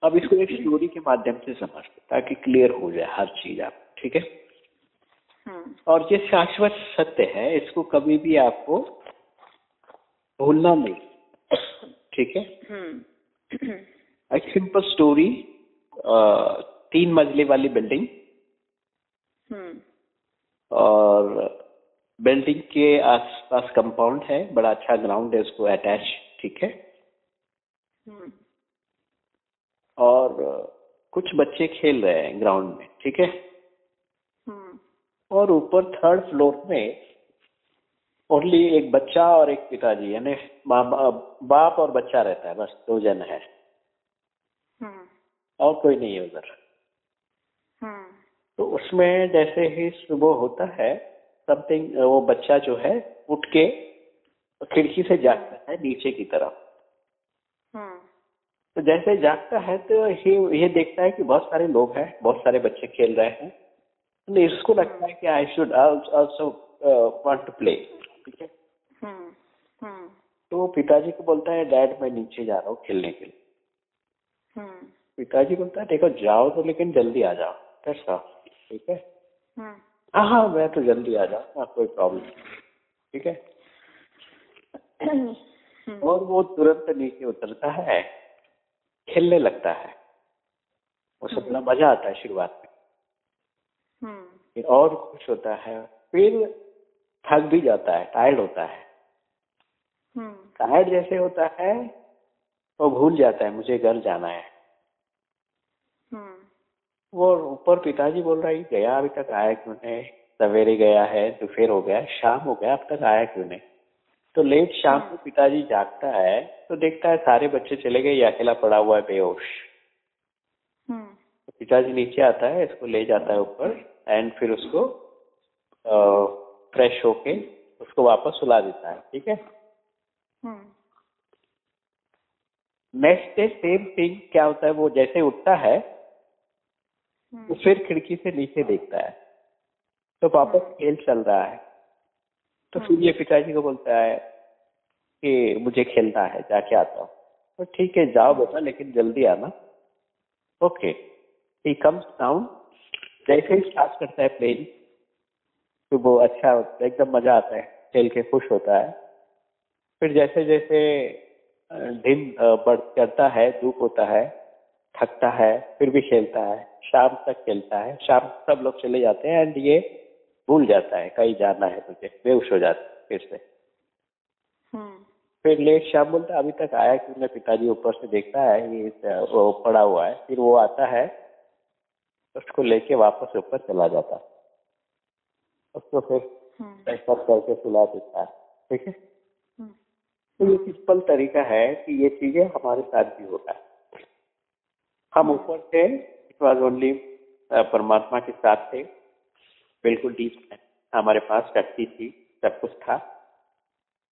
अब इसको एक स्टोरी के माध्यम से समझते ताकि क्लियर हो जाए हर चीज़ आप ठीक है? हम्म। और ये शाश्वत सत्य है इसको कभी भी आपको भूलना नहीं। ठीक है? एक सिंपल स्टोरी तीन मंजिले वाली बिल्डिंग हम्म। और बिल्डिंग के आसपास कंपाउंड है बड़ा अच्छा ग्राउंड है उसको अटैच ठीक है? हम्म। और कुछ बच्चे खेल रहे हैं ग्राउंड में ठीक है? हम्म। और ऊपर थर्ड फ्लोर में ओनली एक बच्चा और एक पिताजी यानी बाप बाप और बच्चा रहता है बस दो जन है। हम्म। और कोई नहीं है उधर। हम्म। तो उसमें जैसे ही सुबह होता है समथिंग वो बच्चा जो है उठ के खिड़की से जागता है नीचे की तरफ़। हम्म। तो जैसे जागता है तो ये ये देखता है कि बहुत सारे लोग हैं बहुत सारे बच्चे खेल रहे हैं। तो इसको लगता है कि I should also want to play ठीक है? हम्म हम्म। तो वो पिताजी को बोलता है डैड मैं नीचे जा रहा हूँ खेलने के लिए। हम्म। पिताजी बोलता है देखो जाओ तो लेकिन जल्दी आ जाओ। कैसा ठीक है? हाँ हाँ मैं तो जल्दी आ जाऊँ हाँ कोई प्रॉब्लम ठीक है? और वो तुरंत नीचे उतरता है खेलने लगता है। उसे बड़ा मज़ा आता है शुरुआत में। और खुश होता है। फिर थक भी जाता है टायर्ड होता है। हम्म। टायर्ड जैसे होता है वो भूल जाता है मुझे घर जाना है। हम्म। वो ऊपर पिताजी बोल रहा है गया अभी तक आया क्यों नहीं? सवेरे गया है दोपहर हो गया शाम हो गया अब तक आया क्यों नहीं? तो लेट शाम को पिताजी जागता है तो देखता है सारे बच्चे चले गए ये अकेला पड़ा हुआ है बेहोश। हम्म। तो पिताजी नीचे आता है इसको ले जाता है ऊपर एंड फिर उसको फ्रेश होके उसको वापस सुला देता है ठीक है? हम्म। नेक्स्ट डे सेम थिंग क्या होता है वो जैसे उठता है तो हम्म फिर खिड़की से नीचे देखता है। तो वापस खेल चल रहा है। तो फिर ये पिताजी को बोलता है कि मुझे खेलना है जाके आता हूँ। तो ठीक है जाओ बेटा लेकिन जल्दी आना। ओके ही कम्स डाउन जैसे ही स्टार्ट करता है प्लेन तो वो अच्छा एकदम मज़ा आता है खेल के खुश होता है। फिर जैसे जैसे दिन बढ़ चढ़ता है धूप होता है थकता है फिर भी खेलता है शाम तक खेलता है शाम सब लोग चले जाते हैं एंड ये भूल जाता है कहीं जाना है तुझे बेहोश हो जाता है फिर से। हम्म। फिर लेट शाम बोलता अभी तक आया क्यों नहीं पिताजी ऊपर से देखता है ये वो पड़ा हुआ है फिर वो आता है उसको लेके वापस ऊपर चला जाता है। उसको फिर हम्म। करके सुला देता है ठीक है? हम्म। तो ये सिंपल तरीका है कि ये चीज़ें हमारे साथ भी होता है। हम ऊपर से इट वॉज़ ओनली परमात्मा के साथ थे बिल्कुल डीप में हमारे पास शक्ति थी सब कुछ था।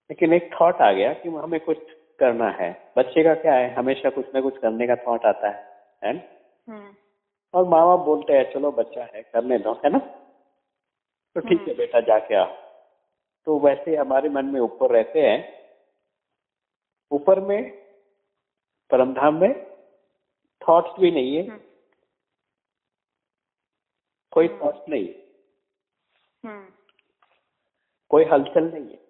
लेकिन एक थॉट आ गया कि हमें कुछ करना है। बच्चे का क्या है? हमेशा कुछ ना कुछ करने का थॉट आता है है हम्म। और माँ बाप बोलते हैं चलो बच्चा है करने दो है ना? तो ठीक है बेटा जाके आओ। तो वैसे हमारे मन में ऊपर रहते हैं। ऊपर में परमधाम में थॉट्स भी नहीं है। हम्म कोई थॉट्स नहीं है। हम्म कोई हलचल नहीं है।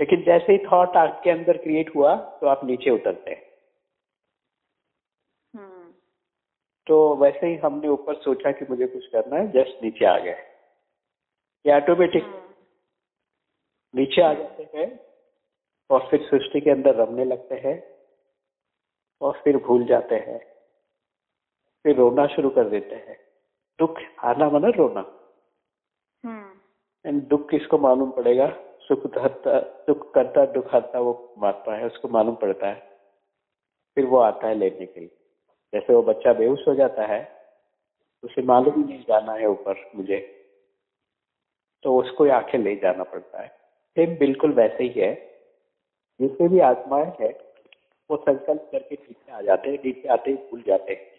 लेकिन जैसे ही थॉट आपके अंदर क्रिएट हुआ तो आप नीचे उतरते हैं हम्म तो वैसे ही हमने ऊपर सोचा कि मुझे कुछ करना है जस्ट नीचे आ गए। ये ऑटोमेटिक हम्म नीचे आ जाते हैं और फिर सृष्टि के अंदर रमने लगते हैं और फिर भूल जाते हैं। फिर रोना शुरू कर देते हैं। दुख आना मना रोना। एंड दुख किसको मालूम पड़ेगा? सुख धरता दुख करता दुख हरता वो मारता है उसको मालूम पड़ता है। फिर वो आता है लेने के लिए। जैसे वो बच्चा बेहोश हो जाता है उसे मालूम ही नहीं जाना है ऊपर मुझे। तो उसको आके ले जाना पड़ता है। सेम बिल्कुल वैसे ही है। जितने भी आत्माएँ है वो संकल्प करके नीचे आ जाते हैं नीचे आते ही भूल जाते हैं।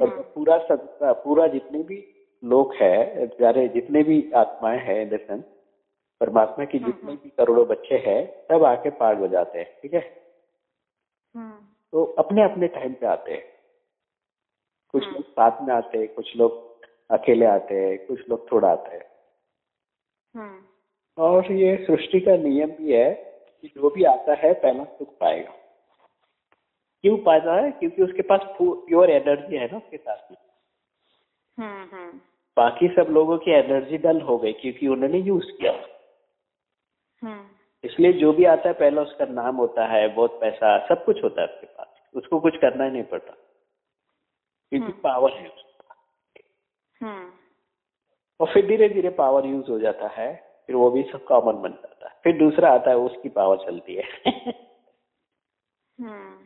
जो पूरा संस्था पूरा जितने भी लोग है सारे जितने भी आत्माएँ हैं इन द सेंस परमात्मा की जितने भी करोड़ों बच्चे हैं सब आके पार हो जाते हैं ठीक है? तो अपने अपने टाइम पे आते हैं। कुछ हम्म। लोग साथ में आते हैं कुछ लोग अकेले आते हैं कुछ लोग थोड़ा आते हैं। हम्म। और ये सृष्टि का नियम भी है कि जो भी आता है पहला सुख पाएगा। क्यों पाता है? क्योंकि उसके पास प्योर एनर्जी है ना उसके साथ में। हम्म बाकी सब लोगों की एनर्जी डल हो गई क्योंकि उन्होंने यूज़ किया। इसलिए जो भी आता है पहला उसका नाम होता है बहुत पैसा सब कुछ होता है उसके उसको कुछ करना ही नहीं पड़ता। क्योंकि हम्म। पावर है। उसके हम्म। और फिर धीरे धीरे पावर यूज़ हो जाता है फिर वो भी सब कॉमन बन जाता है। फिर दूसरा आता है उसकी पावर चलती है। हम्म।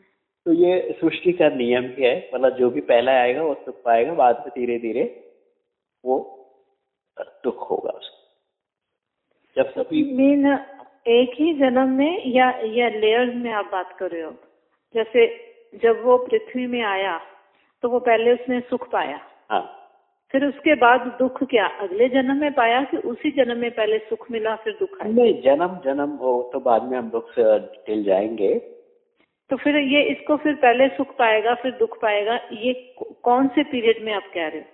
तो ये सृष्टि का नियम ही है। मतलब जो भी पहला आएगा वो सुख पाएगा बाद में धीरे धीरे वो दुख होगा उसको। जब सभी मीन एक ही जन्म में या या लेयर्स में आप बात कर रहे हो? जैसे जब वो पृथ्वी में आया तो वो पहले उसने सुख पाया। हाँ। फिर उसके बाद दुख क्या? अगले जन्म में पाया कि उसी जन्म में पहले सुख मिला फिर दुख आया? नहीं जन्म जन्म हो तो बाद में हम दुख से डिटेल जाएँगे। तो फिर ये इसको फिर पहले सुख पाएगा फिर दुख पाएगा ये कौन से पीरियड में आप कह रहे हो?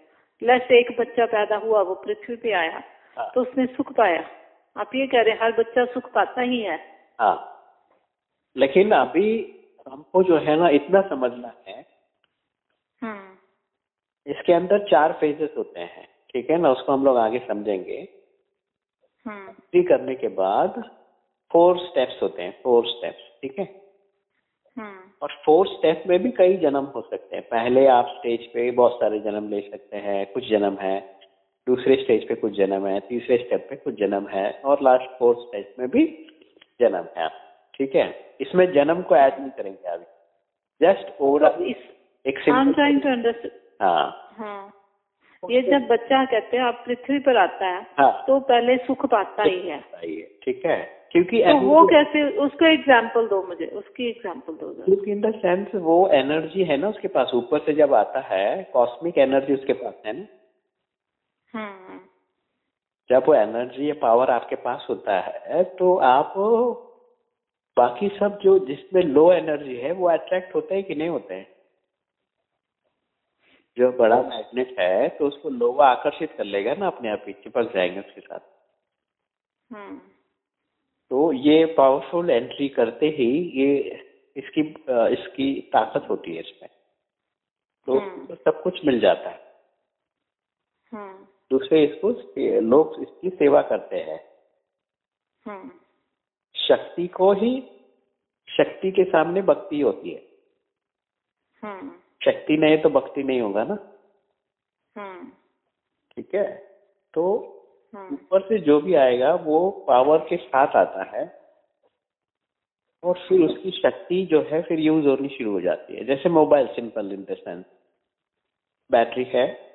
लेस एक बच्चा पैदा हुआ वो पृथ्वी पे आया हाँ। तो उसने सुख पाया। आप ये कह रहे हर बच्चा सुख पाता ही है। हाँ। लेकिन अभी हमको जो है ना इतना समझना है। हम्म। इसके अंदर चार फेजेस होते हैं ठीक है ना? उसको हम लोग आगे समझेंगे। हम्म। फ्री करने के बाद फोर स्टेप्स होते हैं फोर स्टेप्स ठीक है? हम्म। और फोर स्टेप में भी कई जन्म हो सकते हैं। पहले आप स्टेज पे बहुत सारे जन्म ले सकते हैं कुछ जन्म है। दूसरे स्टेज पे कुछ जन्म है तीसरे स्टेप पे कुछ जन्म है और लास्ट फोर्थ स्टेज में भी जन्म है। ठीक है? इसमें जन्म को ऐड नहीं करेंगे अभी। जस्ट तो ओवरऑल इस एक सिंपल ट्राइंग टू अंडरस्टैंड हाँ। हाँ। ये जब बच्चा कहते हैं आप पृथ्वी पर आता है हाँ। तो पहले सुख पाता ही है। ठीक है? क्योंकि तो वो कैसे उसको एग्ज़ाम्पल दो मुझे उसकी एग्ज़ाम्पल दो जरा। क्योंकि इन द सेंस वो एनर्जी है ना उसके पास ऊपर से जब आता है कॉस्मिक एनर्जी उसके पास है ना? हम्म जब वो एनर्जी या पावर आपके पास होता है तो आप बाकी सब जो जिसमें लो एनर्जी है वो अट्रैक्ट होते हैं कि नहीं होते हैं? जो बड़ा मैग्नेट है तो उसको लोहा आकर्षित कर लेगा ना अपने आप ही चिपक जाएँगे उसके साथ। हम्म। तो ये पावरफुल एंट्री करते ही ये इसकी इसकी ताकत होती है इसमें। तो हम्म। सब कुछ मिल जाता है। हम्म। दूसरे इसको लोग इसकी सेवा करते हैं। शक्ति को ही शक्ति के सामने भक्ति होती है। हम्म। शक्ति नहीं तो भक्ति नहीं होगा ना। हम्म। ठीक है? तो हम्म। ऊपर से जो भी आएगा वो पावर के साथ आता है और फिर उसकी शक्ति जो है फिर यूज़ होनी शुरू हो जाती है। जैसे mobile simple in the sense battery है।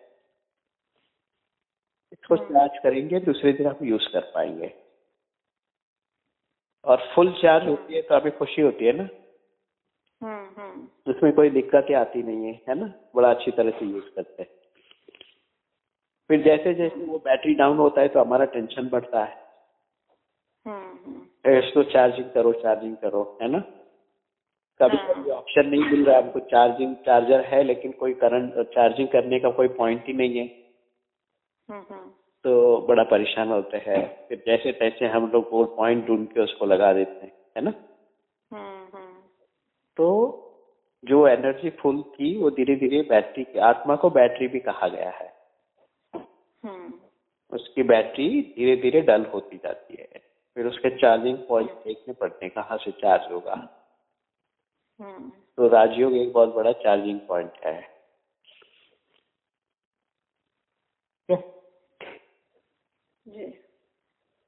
इसको चार्ज करेंगे दूसरे दिन आप यूज़ कर पाएँगे। और फुल चार्ज होती है तो अभी खुशी होती है ना? हम्म हम्म। उसमें कोई दिक्कतें आती नहीं है है ना? बड़ा अच्छी तरह से यूज़ करते हैं। फिर जैसे जैसे वो बैटरी डाउन होता है तो हमारा टेंशन बढ़ता है। हम्म हम्म। इसको चार्जिंग करो चार्जिंग करो है ना? कभी हाँ। कभी ऑप्शन नहीं मिल रहा है हमको चार्जिंग चार्जर है लेकिन कोई करंट चार्जिंग करने का कोई पॉइंट ही नहीं है। तो बड़ा परेशान होते हैं। फिर जैसे तैसे हम लोग वो पॉइंट ढूंढ के उसको लगा देते हैं है ना? हम्म हम्म। तो जो एनर्जी फुल थी वो धीरे धीरे बैटरी की आत्मा को बैटरी भी कहा गया है। हम्म। उसकी बैटरी धीरे धीरे डल होती जाती है। फिर उसके चार्जिंग पॉइंट देखने पड़ते हैं कहाँ से चार्ज होगा। तो राजयोग एक बहुत बड़ा चार्जिंग पॉइंट है? जी।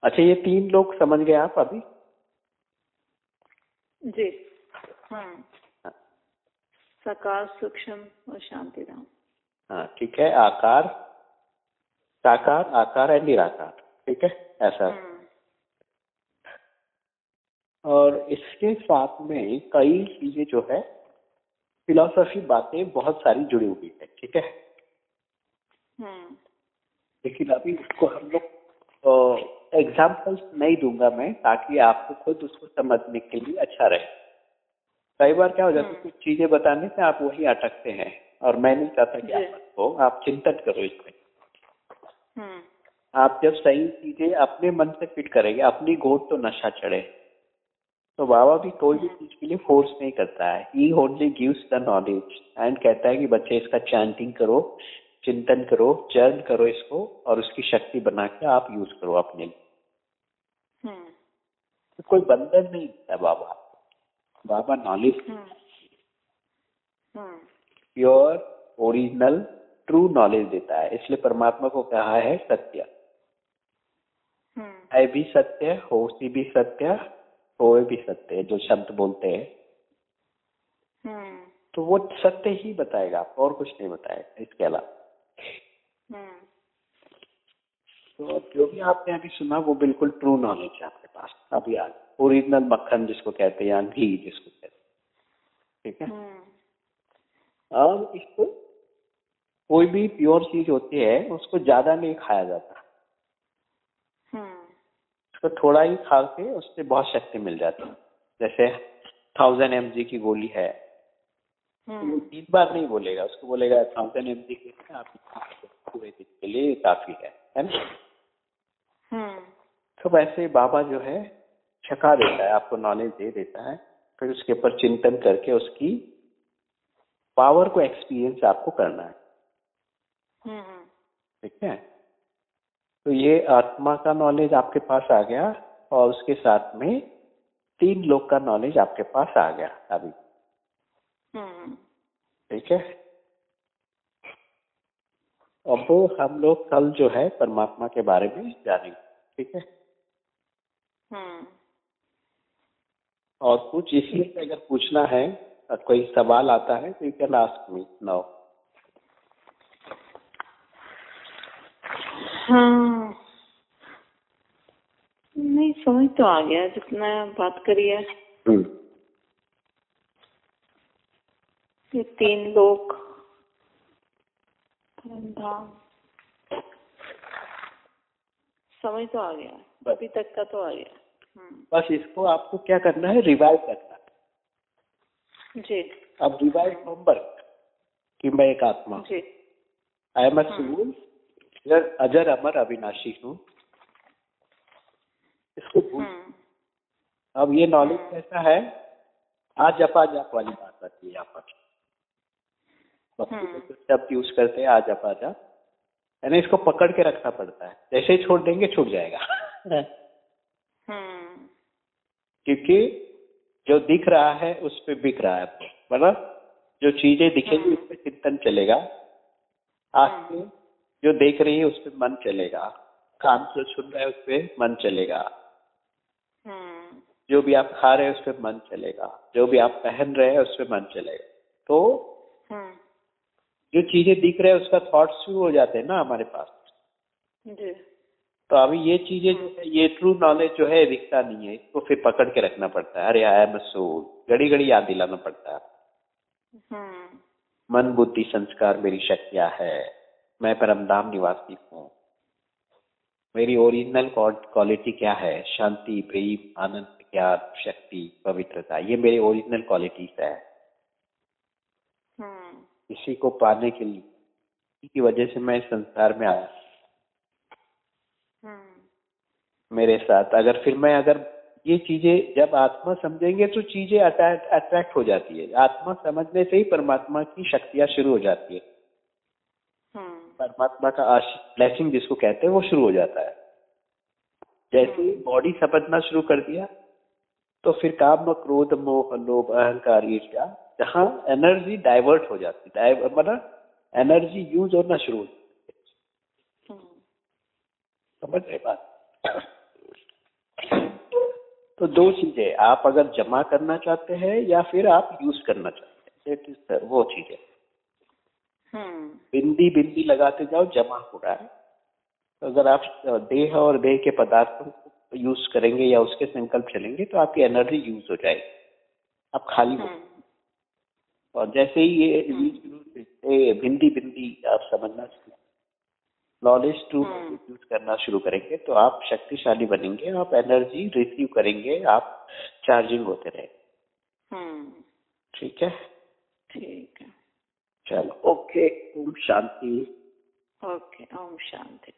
अच्छा ये तीन लोग समझ गए आप अभी? जी। हम्म सकार सूक्ष्म और शांति धाम हाँ ठीक है आकार साकार आकार है निराकार ठीक है ऐसा। हम्म और इसके साथ में कई चीज़ें जो है फिलोसफी बातें बहुत सारी जुड़ी हुई है ठीक है? हम्म लेकिन अभी उसको हम लोग एग्जाम्पल्स नहीं दूँगा मैं ताकि आपको खुद उसको समझने के लिए अच्छा रहे। कई बार क्या हो जाता है हम्म। कुछ चीज़ें बताने से आप वही अटकते हैं और मैं नहीं चाहता कि आप। आप चिंतन करो इसमें हम्म। आप जब सही चीज़ें अपने मन से फिट करेंगे अपनी गोद तो नशा चढ़े। तो बाबा भी कोई भी चीज़ के लिए फोर्स नहीं करता है। He only gives the knowledge and कहता है कि बच्चे इसका चैंटिंग करो चिंतन करो चर्न करो इसको और उसकी शक्ति बना के आप यूज़ करो अपने लिए। हम्म। तो कोई बंधन नहीं देता बाबा। बाबा knowledge pure original true knowledge देता है। इसलिए परमात्मा को कहा है सत्य। हम्म। है भी सत्य होती भी सत्य हो भी सत्य जो शब्द बोलते हैं। हम्म। तो वो सत्य ही बताएगा आपको और कुछ नहीं बताएगा इसके अलावा। तो जो भी आपने अभी सुना वो बिल्कुल ट्रू नॉलेज है आपके पास। अभी आज ओरिजिनल मक्खन जिसको कहते हैं या घी जिसको कहते हैं। ठीक है? हम्म। और इसको कोई भी प्योर चीज़ होती है उसको ज़्यादा नहीं खाया जाता। हम्म। उसको थोड़ा ही खा के उससे बहुत शक्ति मिल जाती। है जैसे थाउज़ेंड एम की गोली है वो हम्म तीन बार नहीं बोलेगा उसको बोलेगा थाउज़ेंड एम जी के आप पूरे दिन के लिए काफ़ी है। है ना? हम्म। तो वैसे बाबा जो है छका देता है आपको नॉलेज दे देता है फिर उसके ऊपर चिंतन करके उसकी पावर को एक्सपीरियंस आपको करना है। हम्म। ठीक है? तो ये आत्मा का नॉलेज आपके पास आ गया और उसके साथ में तीन लोग का नॉलेज आपके पास आ गया अभी। हम्म ठीक है? अब हम लोग कल जो है परमात्मा के बारे में जानेंगे ठीक है? हम्म। और कुछ इसलिए अगर पूछना है और कोई सवाल आता है तो you can ask me now हाँ नहीं समझ तो आ गया जितना बात करी है। ये तीन लोग। समझ तो आ गया अभी तक का तो आ गया हम्म, बस इसको आपको क्या करना है? रिवाइव करना जी। अब रिवाइव बर्थ कि मैं एक आत्मा जी। आई एम अ अजर अमर अविनाशी हूँ। इसको हम्म। अब ये नॉलेज कैसा है? आज जपा जाप वाली बात आती है यहाँ पर भक्ति में हम्म। कुछ शब्द यूज़ करते हैं आज जाप यानी इसको पकड़ के रखना पड़ता है। जैसे ही छोड़ देंगे छूट जाएगा। हम्म। क्योंकि जो दिख रहा है उस पे बिक रहा है मतलब जो चीज़ें दिखेगी उस पे चिंतन चलेगा। आँख में जो देख रही है उस पे मन चलेगा। कान जो सुन रहा है उस पे मन चलेगा। हम्म। जो भी आप खा रहे हैं उस पे मन चलेगा। जो भी आप पहन रहे हैं उस पे मन चलेगा। तो हम्म। जो चीज़ें दिख रहे हैं उसका थॉट शुरू हो जाते हैं ना हमारे पास। जी। तो अभी ये चीज़ें जो। है ये ट्रू नॉलेज जो है दिखता नहीं है। इसको फिर पकड़ के रखना पड़ता है। अरे आई एम सोल घड़ी घड़ी याद दिलाना पड़ता है। हम्म। मन बुद्धि संस्कार मेरी शक्तियाँ है। मैं परमधाम निवासी हूँ। मेरी ओरिजिनल क्वालिटी क्या है? शांति प्रेम आनंद ज्ञान शक्ति पवित्रता। ये मेरी ओरिजिनल क्वालिटीज है। इसी को पाने के लिए की वजह से मैं इस संसार में आया। हम्म। मेरे साथ अगर फिर मैं अगर ये चीज़ें जब आत्मा समझेंगे तो चीज़ें अट्रैक्ट हो जाती है। आत्मा समझने से ही परमात्मा की शक्तियाँ शुरू हो जाती है। हम्म। परमात्मा का ब्लेसिंग जिसको कहते हैं वो शुरू हो जाता है। जैसे ही बॉडी समझना शुरू कर दिया तो फिर काम क्रोध मोह लोभ अहंकार ईर्ष्या जहाँ एनर्जी डाइवर्ट हो जाती है। मतलब एनर्जी यूज़ होना शुरू हो जाती है। हम्म। समझ रहे बात? तो दो चीज़ें आप अगर जमा करना चाहते हैं या फिर आप यूज़ करना चाहते हैं। The- वो चीज़ें। हम्म। बिंदी बिंदी लगाते जाओ जमा हो रहा है। तो अगर आप देह और देह के पदार्थों को यूज़ करेंगे या उसके संकल्प चलेंगे तो आपकी एनर्जी यूज़ हो जाएगी। आप खाली हो हम्म। और जैसे ही ये ये बिंदी बिंदी आप समझना शुरू नॉलेज टू हम्म। यूज़ करना शुरू करेंगे तो आप शक्तिशाली बनेंगे आप एनर्जी रिसीव करेंगे आप चार्जिंग होते रहेंगे हम्म। ठीक है? ठीक है। चलो ओके ओम शांति। ओके ओम शांति।